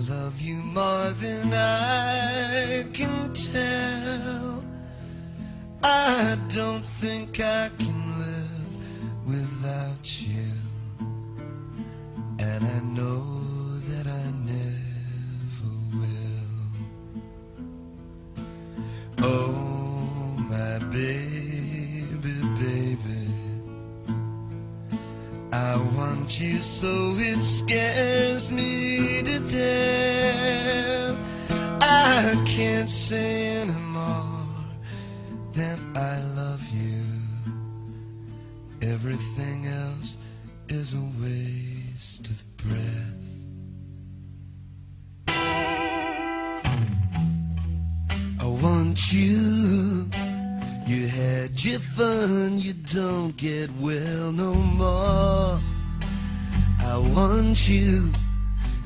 love you more than I can tell. I don't think I can live without you. And I know want you so it scares me to death. I can't say anymore that I love you. Everything else is a waste of breath. I want you. You had your fun, you don't get well no more. I want you.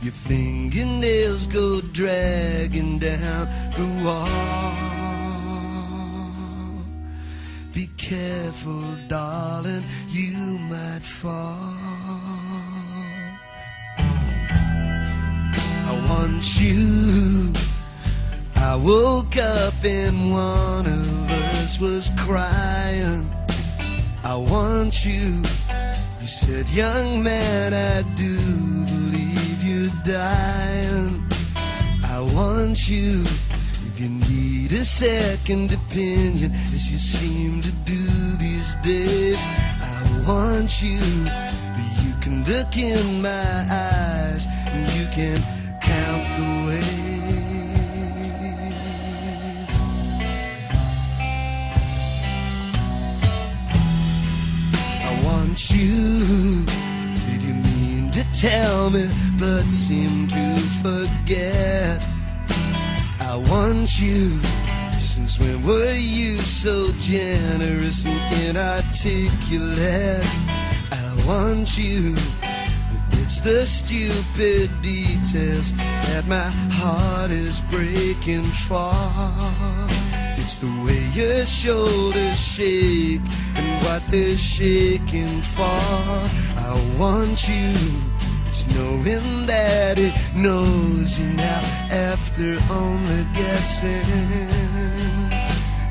Your fingernails go dragging down the wall. Be careful, darling, you might fall. I want you. I woke up and one of us was crying. I want you. You said, young man, I do believe you're dying. I want you. If you need a second opinion, as you seem to do these days, I want you. You can look in my eyes and you can me, but seem to forget? I want you. Since when were you so generous and inarticulate? I want you. It's the stupid details that my heart is breaking for. It's the way your shoulders shake and what they're shaking for. I want you. It's knowing that it knows you now after only guessing.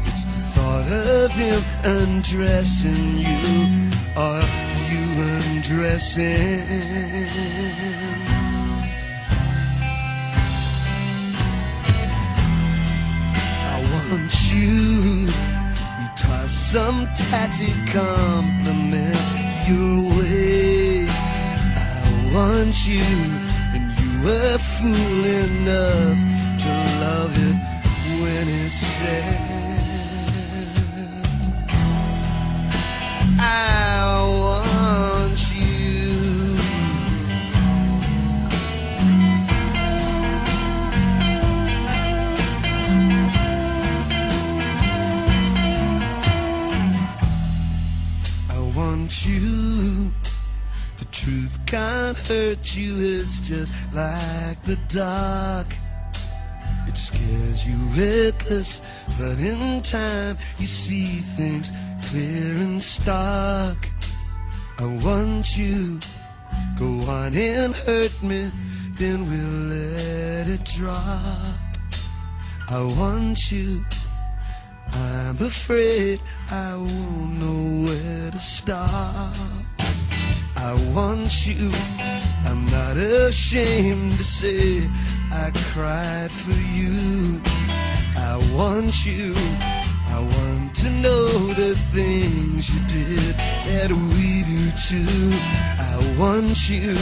It's the thought of him undressing you or you undressing. I want you. You toss some tatty compliment your way. Want you, and you were fool enough to love it when it's said. Can't hurt you, it's just like the dark. It scares you reckless, but in time you see things clear and stark. I want you. Go on and hurt me, then we'll let it drop. I want you. I'm afraid I won't know where to stop. I want you. I'm not ashamed to say I cried for you. I want you. I want to know the things you did that we do too. I want you.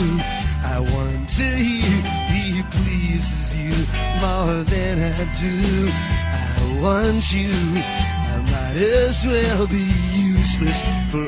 I want to hear he pleases you more than I do. I want you. I might as well be useless for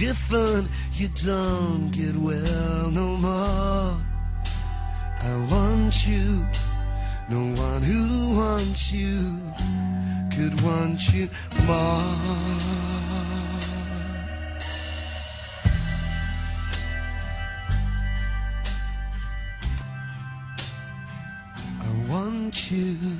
your you don't get well no more. I want you. No one who wants you could want you more. I want you.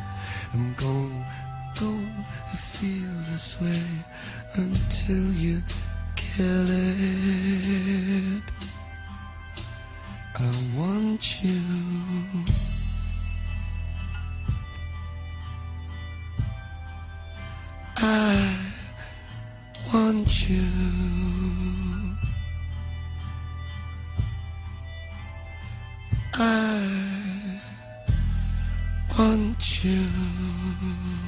I'm gonna, gonna feel this way until you kill it. I want you. I want you. I want you.